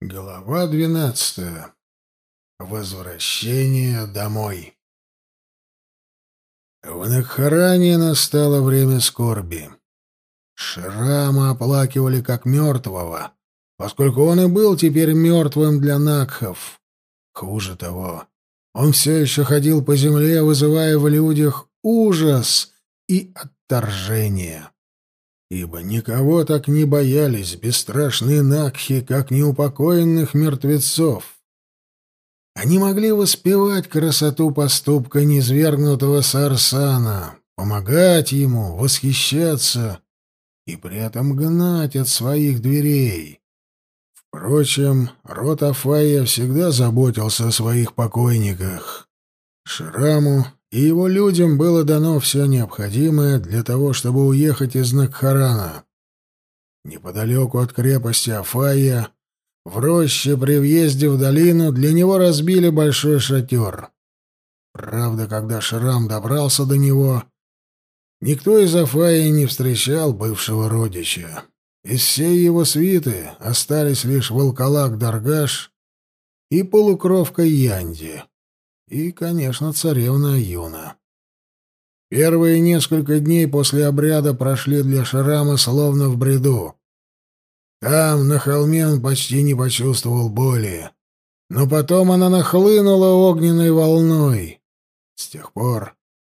Глава двенадцатая. Возвращение домой. В Накхаране настало время скорби. Шрама оплакивали как мертвого, поскольку он и был теперь мертвым для Накхов. Хуже того, он все еще ходил по земле, вызывая в людях ужас и отторжение ибо никого так не боялись бесстрашные Накхи, как неупокоенных мертвецов. Они могли воспевать красоту поступка низвергнутого Сарсана, помогать ему, восхищаться и при этом гнать от своих дверей. Впрочем, род Афая всегда заботился о своих покойниках. Шраму и его людям было дано все необходимое для того, чтобы уехать из Накхарана. Неподалеку от крепости Афая, в роще при въезде в долину, для него разбили большой шатер. Правда, когда Шрам добрался до него, никто из Афаи не встречал бывшего родича. Из всей его свиты остались лишь волколак Даргаш и полукровка Янди и, конечно, царевна Юна. Первые несколько дней после обряда прошли для Шарама словно в бреду. Там, на холме, он почти не почувствовал боли. Но потом она нахлынула огненной волной. С тех пор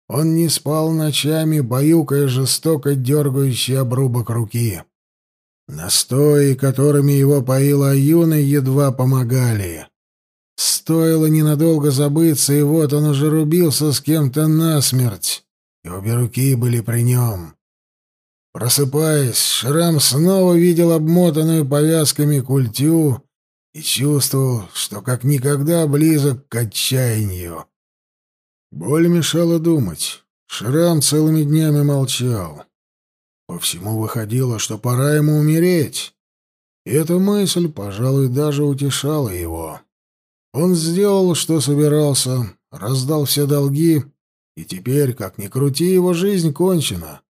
он не спал ночами, баюкая жестоко дергающий обрубок руки. Настои, которыми его поила Аюна, едва помогали. Стоило ненадолго забыться, и вот он уже рубился с кем-то насмерть, и обе руки были при нем. Просыпаясь, Шрам снова видел обмотанную повязками культю и чувствовал, что как никогда близок к отчаянию. Боль мешала думать. Шрам целыми днями молчал. По всему выходило, что пора ему умереть. И эта мысль, пожалуй, даже утешала его. Он сделал, что собирался, раздал все долги, и теперь, как ни крути, его жизнь кончена.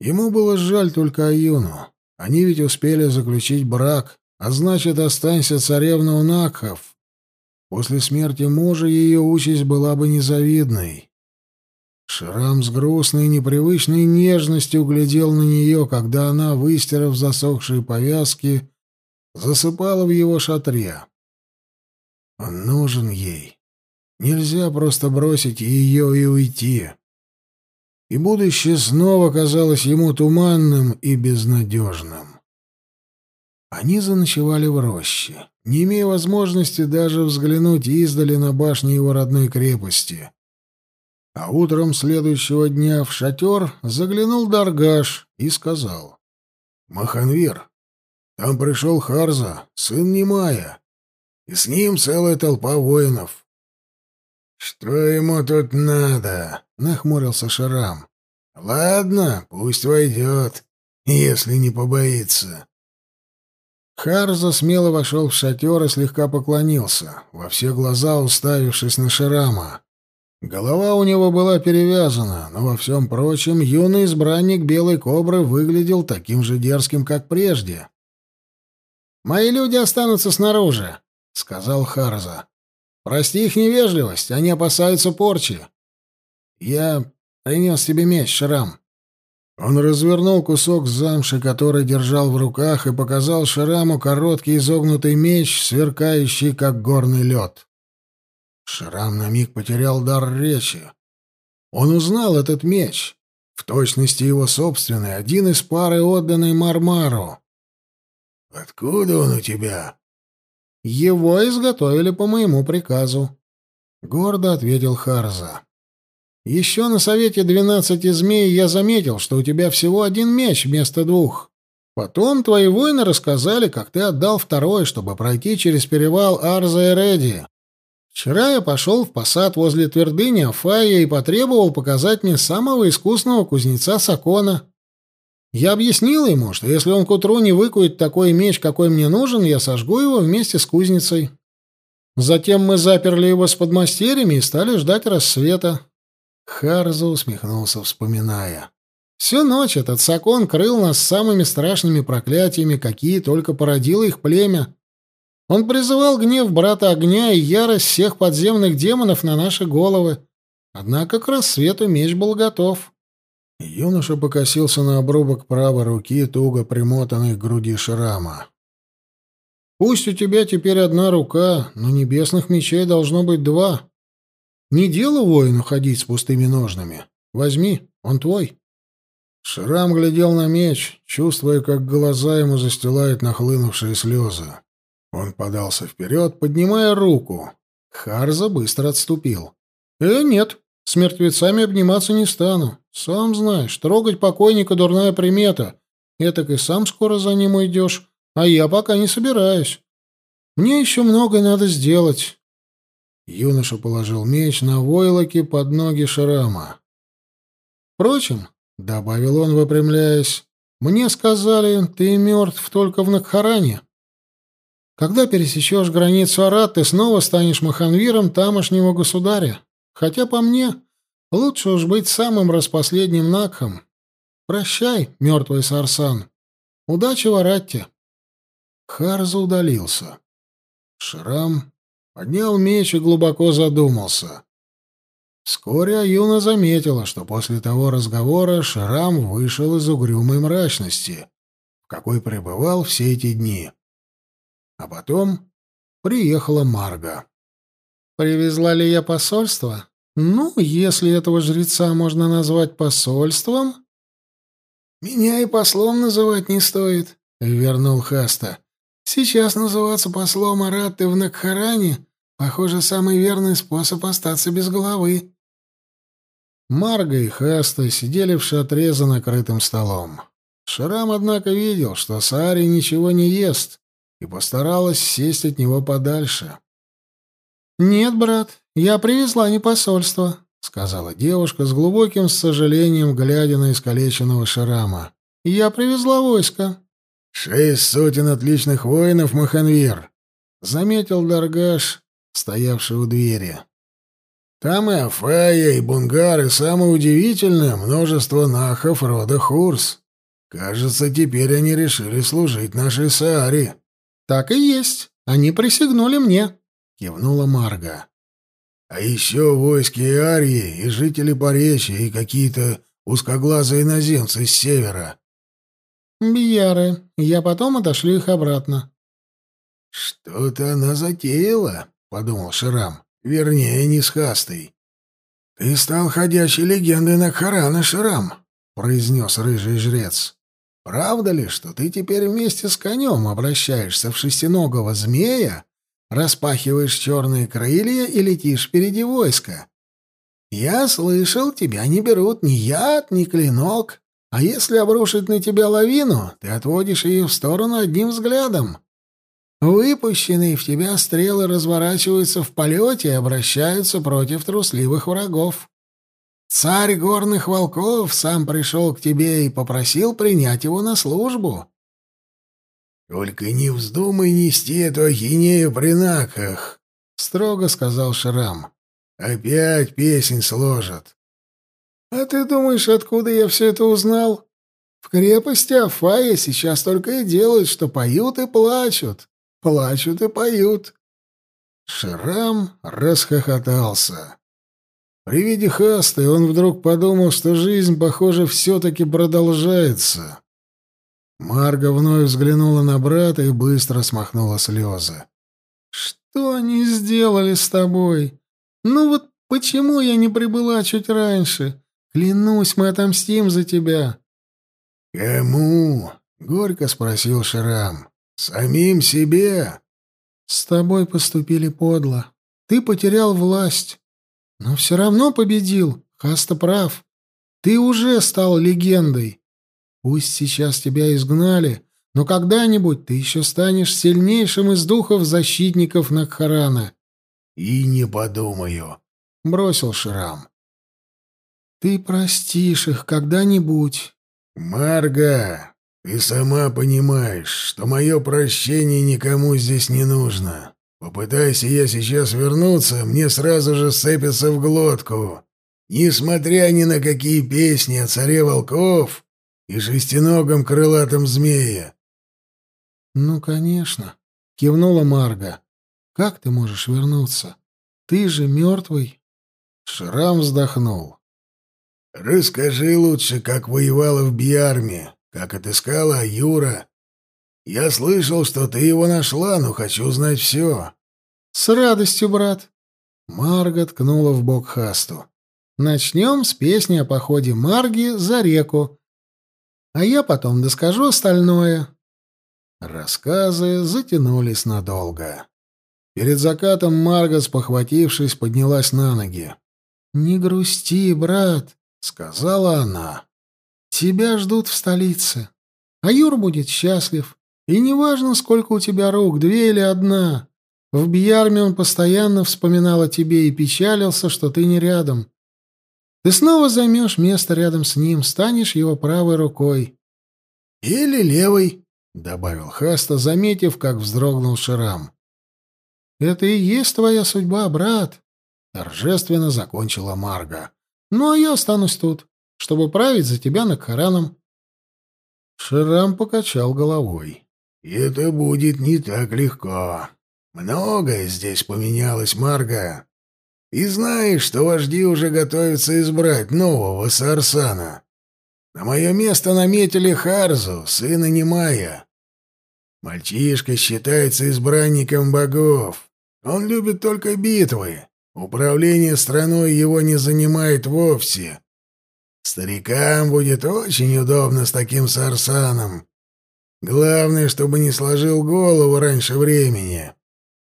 Ему было жаль только Аюну. Они ведь успели заключить брак, а значит, останься царевна у. После смерти мужа ее участь была бы незавидной. Шрам с грустной непривычной нежностью глядел на нее, когда она, выстирав засохшие повязки, засыпала в его шатре. Он нужен ей. Нельзя просто бросить ее и уйти. И будущее снова казалось ему туманным и безнадежным. Они заночевали в роще, не имея возможности даже взглянуть издали на башни его родной крепости. А утром следующего дня в шатер заглянул Даргаш и сказал. «Маханвир, там пришел Харза, сын Немая и с ним целая толпа воинов. «Что ему тут надо?» — нахмурился Шарам. «Ладно, пусть войдет, если не побоится». Харза смело вошел в шатер и слегка поклонился, во все глаза уставившись на Шарама. Голова у него была перевязана, но во всем прочем юный избранник Белой Кобры выглядел таким же дерзким, как прежде. «Мои люди останутся снаружи», — сказал Харза. «Прости их невежливость, они опасаются порчи. Я принес тебе меч, Шрам». Он развернул кусок замши, который держал в руках, и показал Шраму короткий изогнутый меч, сверкающий, как горный лед. Шрам на миг потерял дар речи. Он узнал этот меч, в точности его собственный, один из пары, отданный Мармару. «Откуда он у тебя?» Его изготовили по моему приказу, гордо ответил Харза. Еще на совете двенадцати змей я заметил, что у тебя всего один меч вместо двух. Потом твои воины рассказали, как ты отдал второй, чтобы пройти через перевал Арза и Реди. Вчера я пошел в посад возле твердыни Афая и потребовал показать мне самого искусного кузнеца Сакона. Я объяснил ему, что если он к утру не выкует такой меч, какой мне нужен, я сожгу его вместе с кузницей. Затем мы заперли его с подмастерьями и стали ждать рассвета. Харза усмехнулся, вспоминая. Всю ночь этот Сакон крыл нас самыми страшными проклятиями, какие только породило их племя. Он призывал гнев брата огня и ярость всех подземных демонов на наши головы. Однако к рассвету меч был готов. Юноша покосился на обрубок правой руки, туго примотанной к груди шрама. «Пусть у тебя теперь одна рука, но небесных мечей должно быть два. Не дело воину ходить с пустыми ножнами. Возьми, он твой». Шрам глядел на меч, чувствуя, как глаза ему застилают нахлынувшие слезы. Он подался вперед, поднимая руку. Харза быстро отступил. «Э, нет, с мертвецами обниматься не стану. Сам знаешь, трогать покойника — дурная примета. Этак и сам скоро за ним уйдешь, а я пока не собираюсь. Мне еще многое надо сделать». Юноша положил меч на войлоки под ноги Шрама. «Впрочем, — добавил он, выпрямляясь, — мне сказали, ты мертв только в Накхаране. Когда пересечешь границу Арат, ты снова станешь маханвиром тамошнего государя. Хотя, по мне, лучше уж быть самым распоследним Накхом. Прощай, мертвый Сарсан. Удачи в Аратте. Харза удалился. Шрам поднял меч и глубоко задумался. Вскоре Аюна заметила, что после того разговора Шрам вышел из угрюмой мрачности, в какой пребывал все эти дни. А потом приехала Марга. «Привезла ли я посольство? Ну, если этого жреца можно назвать посольством...» «Меня и послом называть не стоит», — вернул Хаста. «Сейчас называться послом Аратты в Накхаране, похоже, самый верный способ остаться без головы». Марга и Хаста сидели в шатре за накрытым столом. Шрам, однако, видел, что Саари ничего не ест, и постаралась сесть от него подальше. «Нет, брат, я привезла не посольство», — сказала девушка с глубоким сожалением, глядя на искалеченного Шрама. «Я привезла войско». «Шесть сотен отличных воинов, Маханвир», — заметил Даргаш, стоявший у двери. «Там и Афая, и Бунгар, и самое удивительное — множество нахов рода Хурс. Кажется, теперь они решили служить нашей Сааре». «Так и есть. Они присягнули мне», — кивнула Марга. «А еще войски и арии, и жители Поречья, и какие-то узкоглазые иноземцы с севера». «Бьяры. Я потом отошлю их обратно». «Что-то она затеяла», — подумал Шрам. «Вернее, не с Хастой». «Ты стал ходячей легендой Накхарана, Шрам», — произнес рыжий жрец. Правда ли, что ты теперь вместе с конем обращаешься в шестиногого змея, распахиваешь черные крылья и летишь впереди войска? Я слышал, тебя не берут ни яд, ни клинок, а если обрушить на тебя лавину, ты отводишь ее в сторону одним взглядом. Выпущенные в тебя стрелы разворачиваются в полете и обращаются против трусливых врагов. Царь горных волков сам пришел к тебе и попросил принять его на службу. — Только не вздумай нести эту ахинею при наках, — строго сказал Шрам. — Опять песень сложат. — А ты думаешь, откуда я все это узнал? В крепости Афая сейчас только и делают, что поют и плачут, плачут и поют. Шрам расхохотался. При виде Хасты он вдруг подумал, что жизнь, похоже, все-таки продолжается. Марга вновь взглянула на брата и быстро смахнула слезы. «Что они сделали с тобой? Ну вот почему я не прибыла чуть раньше? Клянусь, мы отомстим за тебя». «Кому?» — горько спросил Шрам. «Самим себе?» «С тобой поступили подло. Ты потерял власть. Но все равно победил. Хаста прав. Ты уже стал легендой. Пусть сейчас тебя изгнали, но когда-нибудь ты еще станешь сильнейшим из духов защитников Накхарана. — И не подумаю, — бросил Шрам. — Ты простишь их когда-нибудь. — Марга, ты сама понимаешь, что мое прощение никому здесь не нужно. Попытайся я сейчас вернуться, мне сразу же сцепятся в глотку. Несмотря ни на какие песни о царе волков и шестиногом крылатом змее. Ну, конечно. — кивнула Марга. «Как ты можешь вернуться? Ты же мертвый». Шрам вздохнул. «Расскажи лучше, как воевала в Бьярме, как отыскала Юра. Я слышал, что ты его нашла, но хочу знать все». «С радостью, брат». Марга ткнула в бок Хасту. «Начнем с песни о походе Марги за реку. А я потом доскажу остальное». Рассказы затянулись надолго. Перед закатом Марга, спохватившись, поднялась на ноги. «Не грусти, брат», — сказала она. «Тебя ждут в столице. А Юр будет счастлив. И неважно, сколько у тебя рук, две или одна. В Бьярме он постоянно вспоминал о тебе и печалился, что ты не рядом. Ты снова займешь место рядом с ним, станешь его правой рукой». «Или левой», — добавил Хаста, заметив, как вздрогнул Ширам. «Это и есть твоя судьба, брат», — торжественно закончила Марга. «Ну, а я останусь тут, чтобы править за тебя Накхараном». Ширам покачал головой. «Это будет не так легко. Многое здесь поменялось, Марга. И знаешь, что вожди уже готовятся избрать нового Сарсана. На мое место наметили Харзу, сына Немая. Мальчишка считается избранником богов. Он любит только битвы. Управление страной его не занимает вовсе. Старикам будет очень удобно с таким сарсаном. Главное, чтобы не сложил голову раньше времени.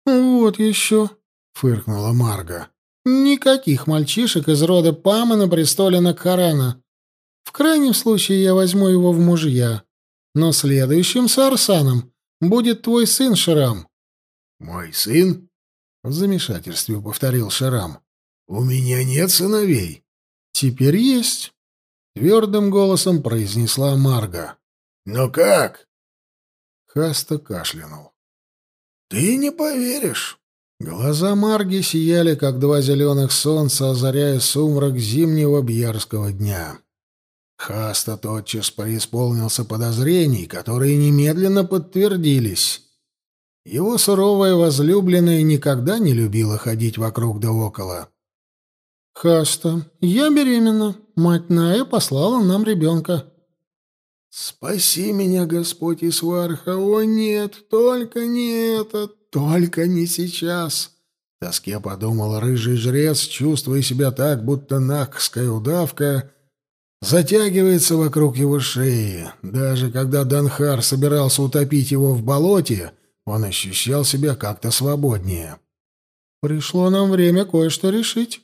«Вот еще», — фыркнула Марга. «Никаких мальчишек из рода Пама на престоле Накхарана. В крайнем случае я возьму его в мужья. Но следующим сарсаном будет твой сын Шрам». «Мой сын?» — в замешательстве повторил Шрам. «У меня нет сыновей». «Теперь есть», — твердым голосом произнесла Марга. «Но как?» Хаста кашлянул. «Ты не поверишь». Глаза Марги сияли, как два зеленых солнца, озаряя сумрак зимнего бьярского дня. Хаста тотчас преисполнился подозрений, которые немедленно подтвердились. Его суровая возлюбленная никогда не любила ходить вокруг да около. «Хаста, я беременна. Мать Ная послала нам ребенка». «Спаси меня, Господь Исварха! О, нет, только не это, только не сейчас!» В тоске подумал рыжий жрец, чувствуя себя так, будто нахская удавка затягивается вокруг его шеи. Даже когда Данхар собирался утопить его в болоте, он ощущал себя как-то свободнее. «Пришло нам время кое-что решить».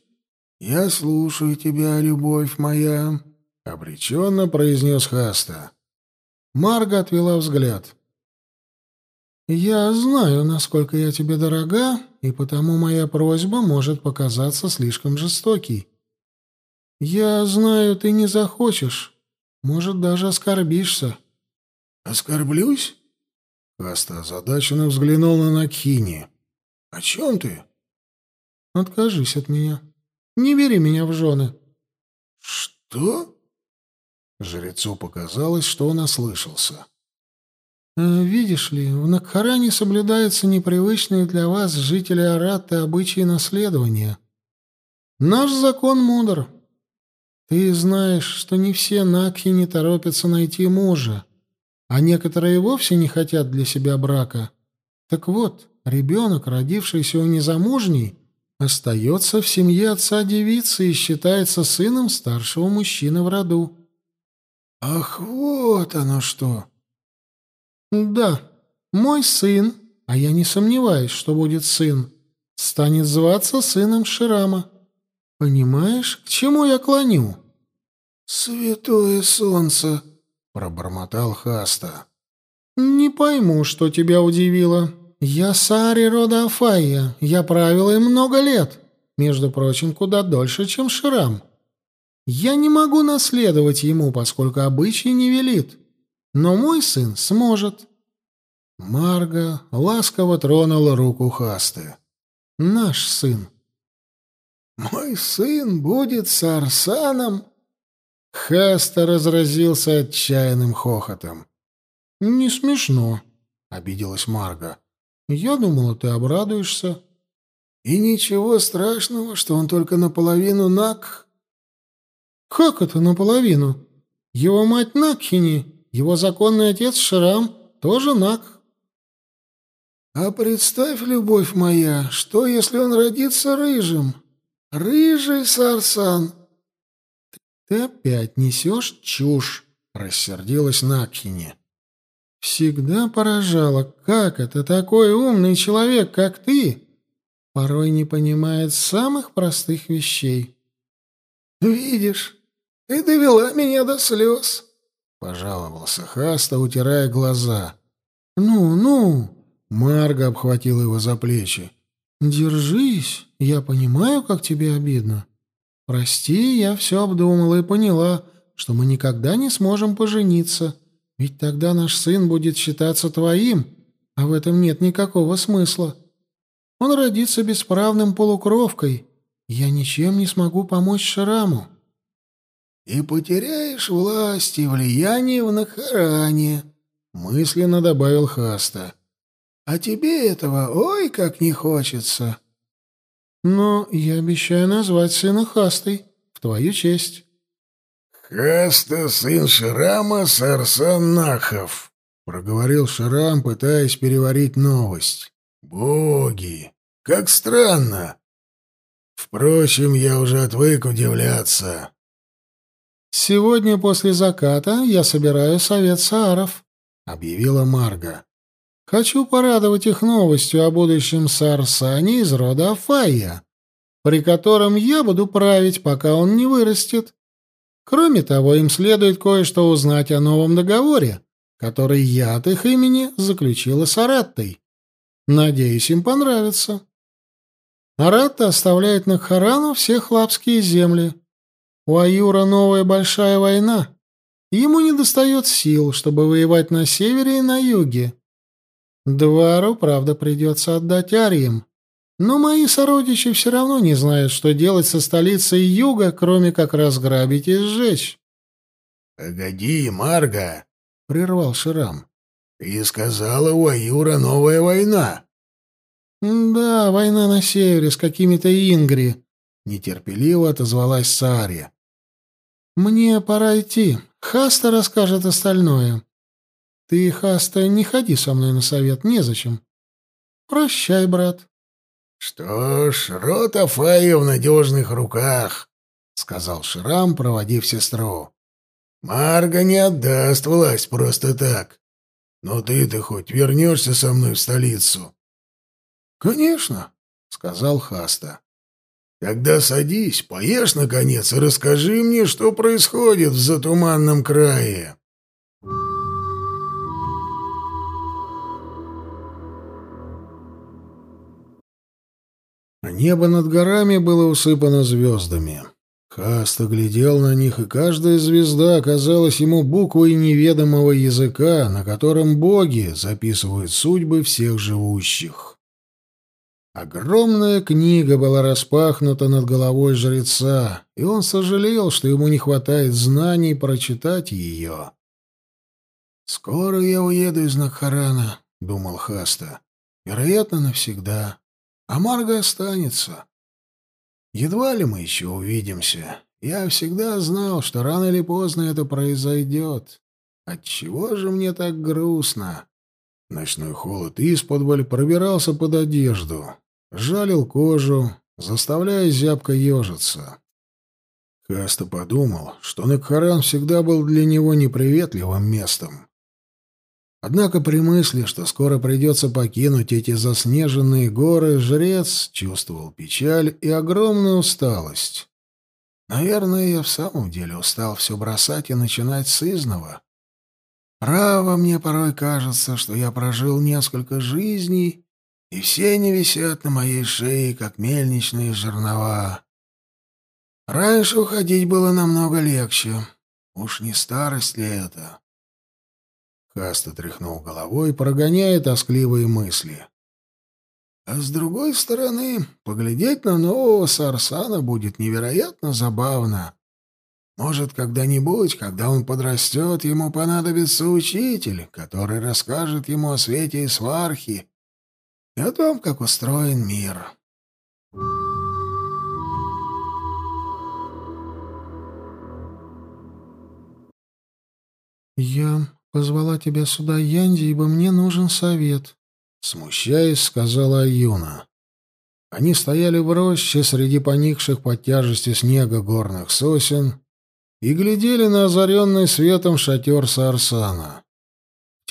«Я слушаю тебя, любовь моя», — обреченно произнес Хаста. Марга отвела взгляд. «Я знаю, насколько я тебе дорога, и потому моя просьба может показаться слишком жестокой. Я знаю, ты не захочешь, может, даже оскорбишься». «Оскорблюсь?» Каста озадаченно взглянул на Накхини. «О чем ты?» «Откажись от меня. Не бери меня в жены». «Что?» Жрецу показалось, что он ослышался. «Э, «Видишь ли, в Накхаране соблюдаются непривычные для вас, жители Араты, обычаи наследования. Наш закон мудр. Ты знаешь, что не все Накхи не торопятся найти мужа, а некоторые вовсе не хотят для себя брака. Так вот, ребенок, родившийся у незамужней, остается в семье отца девицы и считается сыном старшего мужчины в роду. Ах, вот оно что! Да, мой сын, а я не сомневаюсь, что будет сын, станет зваться сыном Ширама. Понимаешь, к чему я клоню? Святое солнце! — пробормотал Хаста. «Не пойму, что тебя удивило. Я Сари рода Афайя. Я правила им много лет. Между прочим, куда дольше, чем Шрам. Я не могу наследовать ему, поскольку обычай не велит. Но мой сын сможет». Марга ласково тронула руку Хасты. «Наш сын». «Мой сын будет с Арсаном?» Хаста разразился отчаянным хохотом. «Не смешно», — обиделась Марга. Я думала, ты обрадуешься. И ничего страшного, что он только наполовину наг. Как это наполовину? Его мать Накхини, его законный отец Шрам, тоже наг. А представь, любовь моя, что если он родится рыжим? Рыжий Сарсан. Ты опять несешь чушь, рассердилась Накхини. Всегда поражало, как это такой умный человек, как ты, порой не понимает самых простых вещей. «Видишь, ты довела меня до слез», — пожаловался Хаста, утирая глаза. «Ну, ну!» — Марга обхватила его за плечи. «Держись, я понимаю, как тебе обидно. Прости, я все обдумала и поняла, что мы никогда не сможем пожениться, ведь тогда наш сын будет считаться твоим, а в этом нет никакого смысла. Он родится бесправным полукровкой. Я ничем не смогу помочь Шраму. И потеряешь власть и влияние в Нахаране, мысленно добавил Хаста. А тебе этого ой как не хочется. Но я обещаю назвать сына Хастой в твою честь. Хаста, сын Шрама, Сарсан Нахов, проговорил Шрам, пытаясь переварить новость. Боги! Как странно! Впрочем, я уже отвык удивляться. «Сегодня после заката я собираю совет сааров», — объявила Марга. «Хочу порадовать их новостью о будущем Саарсане из рода Афая, при котором я буду править, пока он не вырастет. Кроме того, им следует кое-что узнать о новом договоре, который я от их имени заключила с Араттой. Надеюсь, им понравится. Аратта оставляет на Харану все хлапские земли. У Аюра новая большая война. Ему не достает сил, чтобы воевать на севере и на юге. Двару, правда, придется отдать Ариям. Но мои сородичи все равно не знают, что делать со столицей юга, кроме как разграбить и сжечь. — Погоди, Марга, — прервал Ширам. «Ты сказала, у Аюра новая война». «Да, война на севере с какими-то ингри», — нетерпеливо отозвалась Сария. «Мне пора идти. Хаста расскажет остальное. Ты, Хаста, не ходи со мной на совет, незачем. Прощай, брат». «Что ж, рот Афаи в надежных руках», — сказал Шрам, проводив сестру. «Марга не отдаст власть просто так. Но ты-то хоть вернешься со мной в столицу? — Конечно, — сказал Хаста. — Тогда садись, поешь, наконец, и расскажи мне, что происходит в затуманном крае. Небо над горами было усыпано звездами. Хаста глядел на них, и каждая звезда оказалась ему буквой неведомого языка, на котором боги записывают судьбы всех живущих. Огромная книга была распахнута над головой жреца, и он сожалел, что ему не хватает знаний прочитать ее. «Скоро я уеду из Накхарана», — думал Хаста. «Вероятно, навсегда. А Марга останется. Едва ли мы еще увидимся. Я всегда знал, что рано или поздно это произойдет. Отчего же мне так грустно? Ночной холод исподволь пробирался под одежду, жалил кожу, заставляя зябко ежиться. Каста подумал, что Некхаран всегда был для него неприветливым местом. Однако при мысли, что скоро придется покинуть эти заснеженные горы, жрец чувствовал печаль и огромную усталость. Наверное, я в самом деле устал все бросать и начинать с изного. Право, мне порой кажется, что я прожил несколько жизней, и все они висят на моей шее, как мельничные жернова. Раньше уходить было намного легче. Уж не старость ли это? Хаста тряхнул головой, прогоняя тоскливые мысли. А с другой стороны, поглядеть на нового Сарсана будет невероятно забавно. Может, когда-нибудь, когда он подрастет, ему понадобится учитель, который расскажет ему о свете и свархе, о том, как устроен мир. «Я позвала тебя сюда, Янди, ибо мне нужен совет», — смущаясь, сказала Аюна. Они стояли в роще среди поникших под тяжестью снега горных сосен и глядели на озаренный светом шатер Сарсана.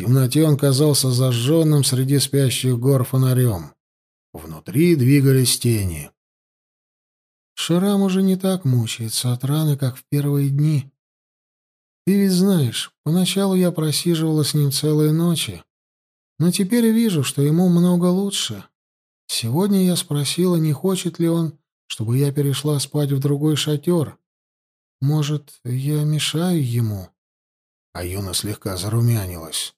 Темноте он казался зажженным среди спящих гор фонарем. Внутри двигались тени. Шрам уже не так мучается от раны, как в первые дни. Ты ведь знаешь, поначалу я просиживала с ним целые ночи, но теперь вижу, что ему много лучше. Сегодня я спросила, не хочет ли он, чтобы я перешла спать в другой шатер. Может, я мешаю ему?» А Юна слегка зарумянилась.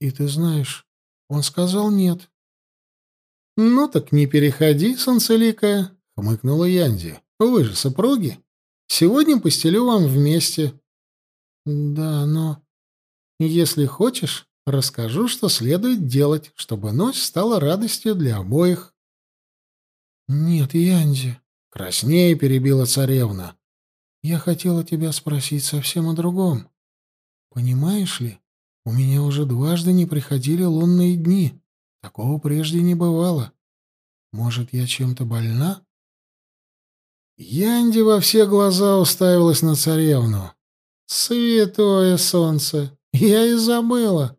«И ты знаешь, он сказал нет». «Ну так не переходи, солнцеликая», — хмыкнула Янди. «Вы же супруги. Сегодня постелю вам вместе». «Да, но...» «Если хочешь, Расскажу, что следует делать, чтобы ночь стала радостью для обоих. Нет, Янди, краснее перебила царевна. Я хотела тебя спросить совсем о другом. Понимаешь ли, у меня уже дважды не приходили лунные дни. Такого прежде не бывало. Может, я чем-то больна? Янди во все глаза уставилась на царевну. Святое солнце! Я и забыла.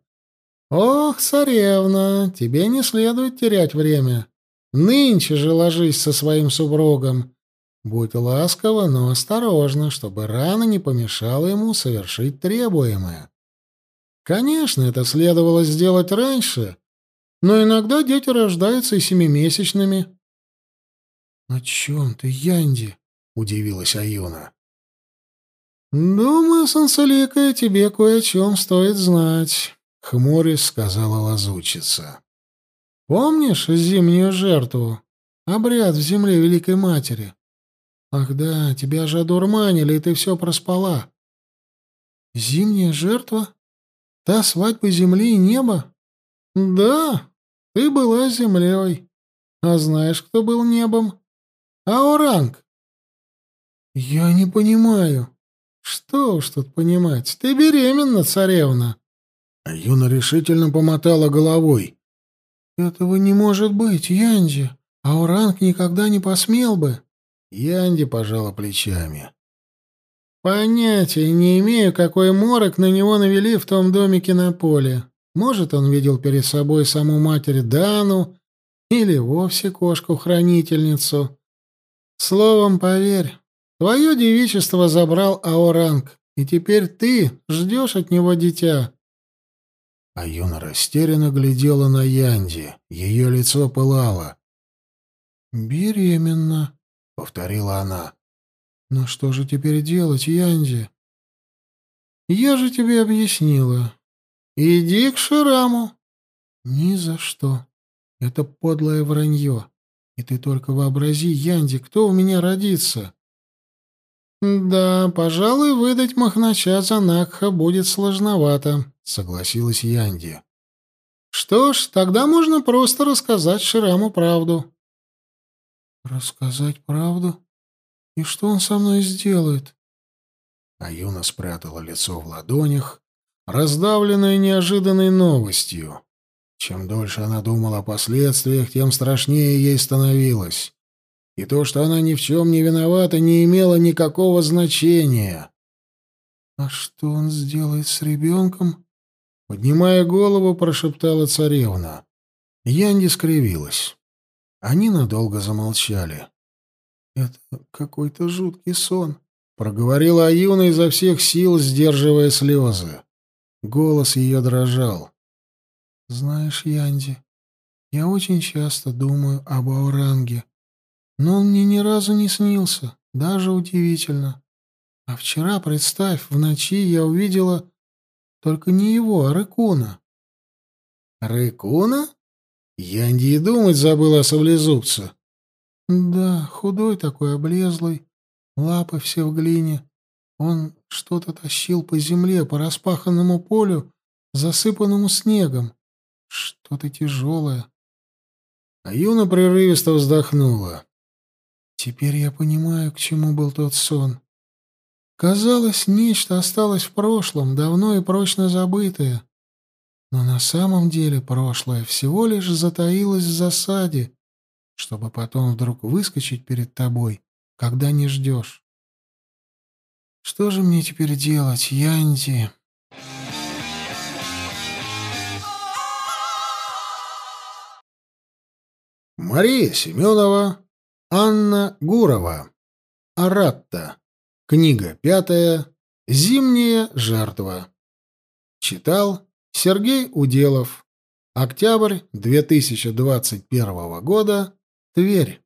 «Ох, царевна, тебе не следует терять время. Нынче же ложись со своим супругом. Будь ласкова, но осторожно, чтобы рана не помешала ему совершить требуемое. Конечно, это следовало сделать раньше, но иногда дети рождаются и семимесячными». «О чем ты, Янди?» — удивилась Аюна. «Думаю, Сансалика, тебе кое о чем стоит знать» хмурясь сказала лазучица. Помнишь зимнюю жертву? Обряд в земле Великой Матери. Ах да, тебя же одурманили, и ты все проспала. Зимняя жертва? Та свадьба земли и неба? Да, ты была землей. А знаешь, кто был небом? Ауранг. Я не понимаю. Что уж тут понимать? Ты беременна, царевна. А Юна решительно помотала головой. «Этого не может быть, Янди. Ауранг никогда не посмел бы». Янди пожала плечами. «Понятия не имею, какой морок на него навели в том домике на поле. Может, он видел перед собой саму матерь Дану или вовсе кошку-хранительницу. Словом, поверь, твое девичество забрал Ауранг, и теперь ты ждешь от него дитя». А Юна растерянно глядела на Янди. Ее лицо пылало. «Беременна», — повторила она. «Но что же теперь делать, Янди?» «Я же тебе объяснила. Иди к Шираму». «Ни за что. Это подлое вранье. И ты только вообрази, Янди, кто у меня родится?» «Да, пожалуй, выдать Махнача за Накха будет сложновато», согласилась Янди. Что ж, тогда можно просто рассказать Шираму правду. Рассказать правду? И что он со мной сделает? Аюна спрятала лицо в ладонях, раздавленное неожиданной новостью. Чем дольше она думала о последствиях, тем страшнее ей становилось. И то, что она ни в чем не виновата, не имело никакого значения. «А что он сделает с ребенком?» Поднимая голову, прошептала царевна. Янди скривилась. Они надолго замолчали. «Это какой-то жуткий сон», — проговорила Аюна изо всех сил, сдерживая слезы. Голос ее дрожал. «Знаешь, Янди, я очень часто думаю об Ауранге, но он мне ни разу не снился, даже удивительно. А вчера, представь, в ночи я увидела только не его, а Рыкуна. Рыкуна? Я не думать забыл о саблезубце. Да, худой такой, облезлый, лапы все в глине. Он что-то тащил по земле, по распаханному полю, засыпанному снегом. Что-то тяжелое. А Юна прерывисто вздохнула. Теперь я понимаю, к чему был тот сон. Казалось, нечто осталось в прошлом, давно и прочно забытое. Но на самом деле прошлое всего лишь затаилось в засаде, чтобы потом вдруг выскочить перед тобой, когда не ждешь. Что же мне теперь делать, Янди? Мария Семенова, Анна Гурова. Аратта. Книга пятая. Зимняя жертва. Читал Сергей Уделов. Октябрь 2021 года. Тверь.